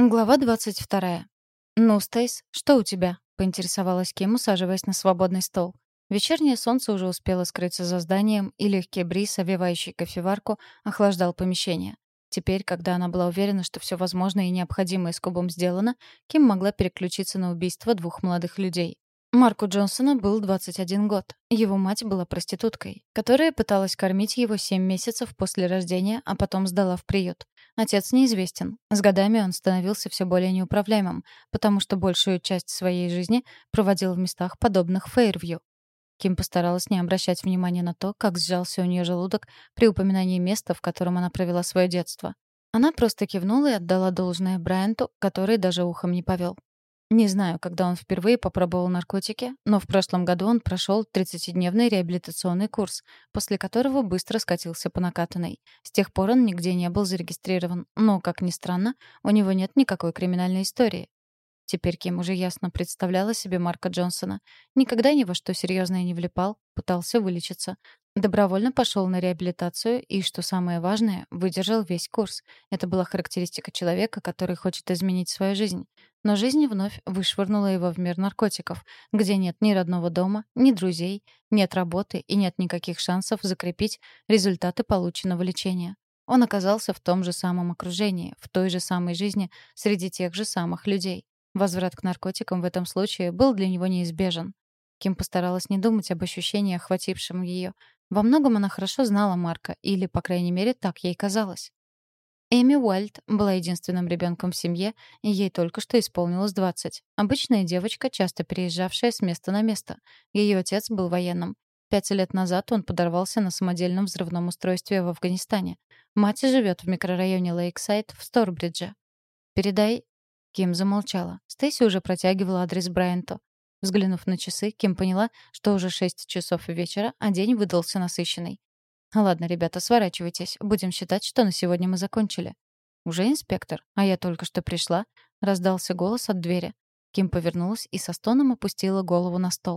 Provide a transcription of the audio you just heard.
Глава 22. «Ну, Стейс, что у тебя?» — поинтересовалась Ким, усаживаясь на свободный стол. Вечернее солнце уже успело скрыться за зданием, и легкий бриз, овевающий кофеварку, охлаждал помещение. Теперь, когда она была уверена, что все возможное и необходимое с кубом сделано, Ким могла переключиться на убийство двух молодых людей. Марку Джонсона был 21 год. Его мать была проституткой, которая пыталась кормить его 7 месяцев после рождения, а потом сдала в приют. Отец неизвестен. С годами он становился все более неуправляемым, потому что большую часть своей жизни проводил в местах, подобных Фейрвью. Ким постаралась не обращать внимания на то, как сжался у нее желудок при упоминании места, в котором она провела свое детство. Она просто кивнула и отдала должное Брайанту, который даже ухом не повел. Не знаю, когда он впервые попробовал наркотики, но в прошлом году он прошел 30-дневный реабилитационный курс, после которого быстро скатился по накатанной. С тех пор он нигде не был зарегистрирован, но, как ни странно, у него нет никакой криминальной истории. Теперь Ким уже ясно представляла себе Марка Джонсона. Никогда ни во что серьезное не влипал, пытался вылечиться. Добровольно пошел на реабилитацию и, что самое важное, выдержал весь курс. Это была характеристика человека, который хочет изменить свою жизнь. Но жизнь вновь вышвырнула его в мир наркотиков, где нет ни родного дома, ни друзей, нет работы и нет никаких шансов закрепить результаты полученного лечения. Он оказался в том же самом окружении, в той же самой жизни, среди тех же самых людей. Возврат к наркотикам в этом случае был для него неизбежен. Ким постаралась не думать об ощущении, охватившем ее. Во многом она хорошо знала Марка, или, по крайней мере, так ей казалось. Эми Уайльд была единственным ребенком в семье, и ей только что исполнилось 20. Обычная девочка, часто переезжавшая с места на место. Ее отец был военным. Пять лет назад он подорвался на самодельном взрывном устройстве в Афганистане. Мать живет в микрорайоне Лейксайд в Сторбридже. «Передай...» Ким замолчала. Стейси уже протягивала адрес Брайанту. Взглянув на часы, Ким поняла, что уже шесть часов вечера, а день выдался насыщенный. «Ладно, ребята, сворачивайтесь. Будем считать, что на сегодня мы закончили». «Уже инспектор? А я только что пришла?» — раздался голос от двери. Ким повернулась и со стоном опустила голову на стол.